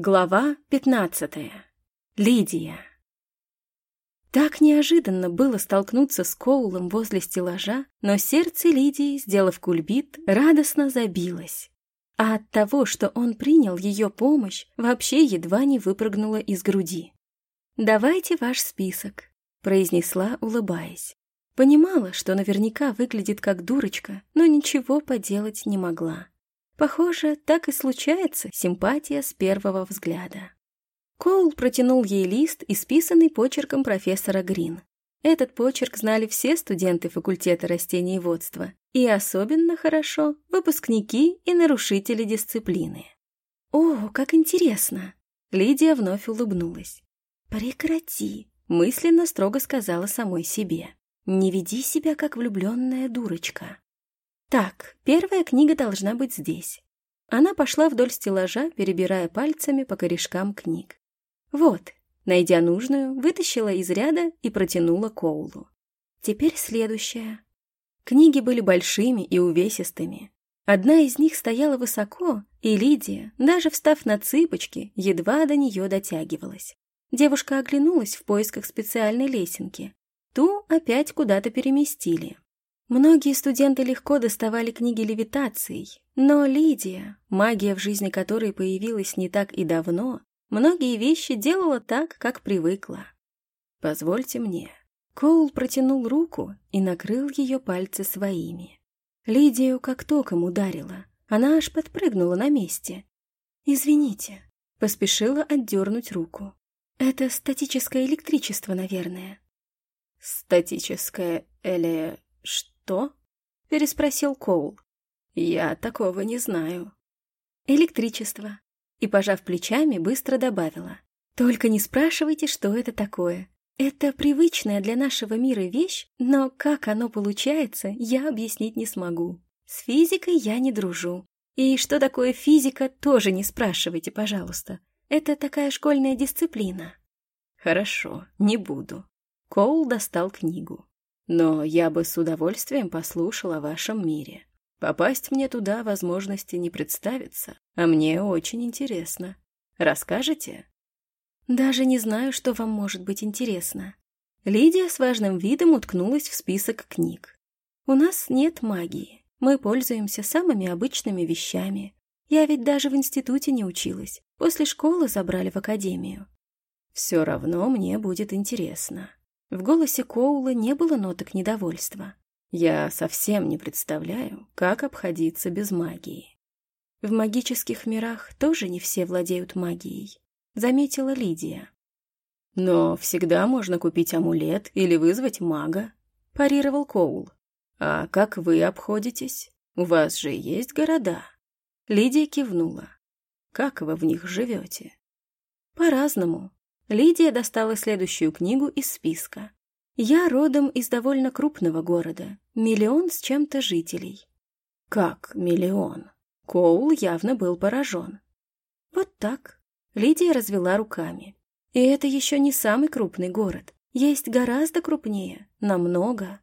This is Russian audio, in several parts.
Глава пятнадцатая. Лидия. Так неожиданно было столкнуться с Коулом возле стеллажа, но сердце Лидии, сделав кульбит, радостно забилось. А от того, что он принял ее помощь, вообще едва не выпрыгнула из груди. «Давайте ваш список», — произнесла, улыбаясь. Понимала, что наверняка выглядит как дурочка, но ничего поделать не могла. Похоже, так и случается симпатия с первого взгляда. Коул протянул ей лист, исписанный почерком профессора Грин. Этот почерк знали все студенты факультета растениеводства, и особенно хорошо выпускники и нарушители дисциплины. «О, как интересно!» Лидия вновь улыбнулась. «Прекрати!» — мысленно строго сказала самой себе. «Не веди себя, как влюбленная дурочка». Так, первая книга должна быть здесь. Она пошла вдоль стеллажа, перебирая пальцами по корешкам книг. Вот, найдя нужную, вытащила из ряда и протянула Коулу. Теперь следующая. Книги были большими и увесистыми. Одна из них стояла высоко, и Лидия, даже встав на цыпочки, едва до нее дотягивалась. Девушка оглянулась в поисках специальной лесенки. Ту опять куда-то переместили. Многие студенты легко доставали книги левитацией, но Лидия, магия в жизни которой появилась не так и давно, многие вещи делала так, как привыкла. «Позвольте мне». Коул протянул руку и накрыл ее пальцы своими. Лидию как током ударила. Она аж подпрыгнула на месте. «Извините», — поспешила отдернуть руку. «Это статическое электричество, наверное». «Статическое или что?» «Что?» — переспросил Коул. «Я такого не знаю». «Электричество». И, пожав плечами, быстро добавила. «Только не спрашивайте, что это такое. Это привычная для нашего мира вещь, но как оно получается, я объяснить не смогу. С физикой я не дружу. И что такое физика, тоже не спрашивайте, пожалуйста. Это такая школьная дисциплина». «Хорошо, не буду». Коул достал книгу. Но я бы с удовольствием послушал о вашем мире. Попасть мне туда возможности не представится, а мне очень интересно. Расскажете? Даже не знаю, что вам может быть интересно. Лидия с важным видом уткнулась в список книг. У нас нет магии. Мы пользуемся самыми обычными вещами. Я ведь даже в институте не училась. После школы забрали в академию. Все равно мне будет интересно. В голосе Коула не было ноток недовольства. «Я совсем не представляю, как обходиться без магии». «В магических мирах тоже не все владеют магией», — заметила Лидия. «Но всегда можно купить амулет или вызвать мага», — парировал Коул. «А как вы обходитесь? У вас же есть города?» Лидия кивнула. «Как вы в них живете?» «По-разному», Лидия достала следующую книгу из списка. «Я родом из довольно крупного города. Миллион с чем-то жителей». «Как миллион?» Коул явно был поражен. «Вот так». Лидия развела руками. «И это еще не самый крупный город. Есть гораздо крупнее. Намного».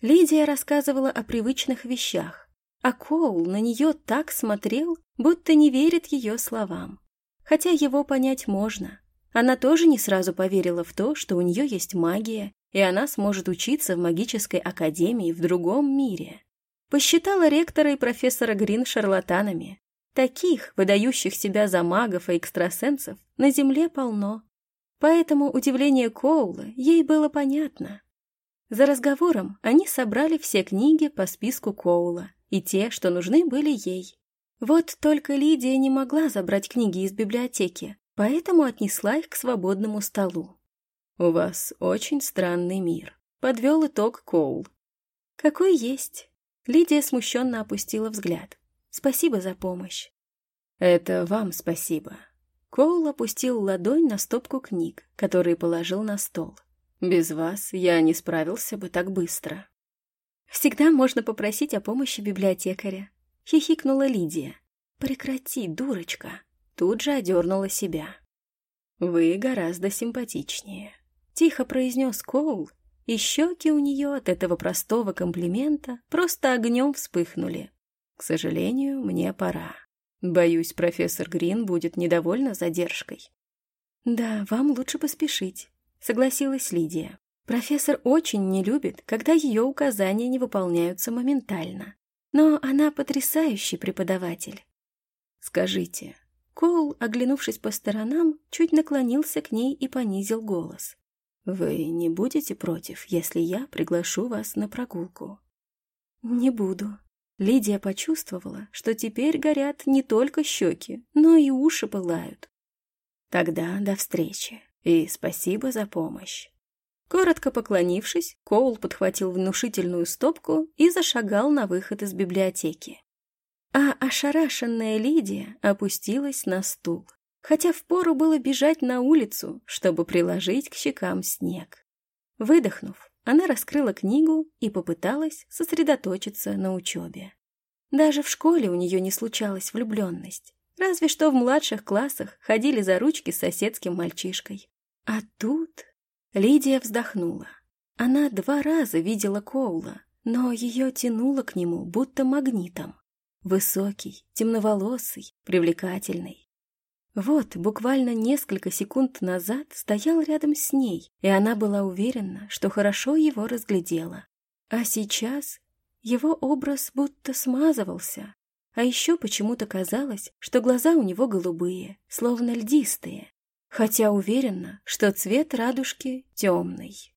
Лидия рассказывала о привычных вещах, а Коул на нее так смотрел, будто не верит ее словам. Хотя его понять можно. Она тоже не сразу поверила в то, что у нее есть магия, и она сможет учиться в магической академии в другом мире. Посчитала ректора и профессора Грин шарлатанами. Таких, выдающих себя за магов и экстрасенсов, на Земле полно. Поэтому удивление Коула ей было понятно. За разговором они собрали все книги по списку Коула и те, что нужны были ей. Вот только Лидия не могла забрать книги из библиотеки, поэтому отнесла их к свободному столу. «У вас очень странный мир», — подвел итог Коул. «Какой есть?» Лидия смущенно опустила взгляд. «Спасибо за помощь». «Это вам спасибо». Коул опустил ладонь на стопку книг, которые положил на стол. «Без вас я не справился бы так быстро». «Всегда можно попросить о помощи библиотекаря», — хихикнула Лидия. «Прекрати, дурочка». Тут же одернула себя. «Вы гораздо симпатичнее», — тихо произнес Коул, и щеки у нее от этого простого комплимента просто огнем вспыхнули. «К сожалению, мне пора». Боюсь, профессор Грин будет недовольна задержкой. Да, вам лучше поспешить, согласилась Лидия. Профессор очень не любит, когда ее указания не выполняются моментально. Но она потрясающий преподаватель. Скажите. Коул, оглянувшись по сторонам, чуть наклонился к ней и понизил голос. Вы не будете против, если я приглашу вас на прогулку? Не буду, Лидия почувствовала, что теперь горят не только щеки, но и уши пылают. Тогда до встречи и спасибо за помощь. Коротко поклонившись, Коул подхватил внушительную стопку и зашагал на выход из библиотеки. А ошарашенная Лидия опустилась на стул, хотя впору было бежать на улицу, чтобы приложить к щекам снег. Выдохнув, она раскрыла книгу и попыталась сосредоточиться на учебе. Даже в школе у нее не случалась влюбленность. Разве что в младших классах ходили за ручки с соседским мальчишкой. А тут Лидия вздохнула. Она два раза видела Коула, но ее тянуло к нему будто магнитом. Высокий, темноволосый, привлекательный. Вот, буквально несколько секунд назад стоял рядом с ней, и она была уверена, что хорошо его разглядела. А сейчас его образ будто смазывался, а еще почему-то казалось, что глаза у него голубые, словно льдистые, хотя уверена, что цвет радужки темный.